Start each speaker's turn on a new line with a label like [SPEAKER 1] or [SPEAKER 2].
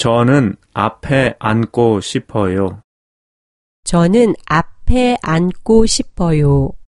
[SPEAKER 1] 저는 앞에 앉고 싶어요.
[SPEAKER 2] 저는 앞에 앉고 싶어요.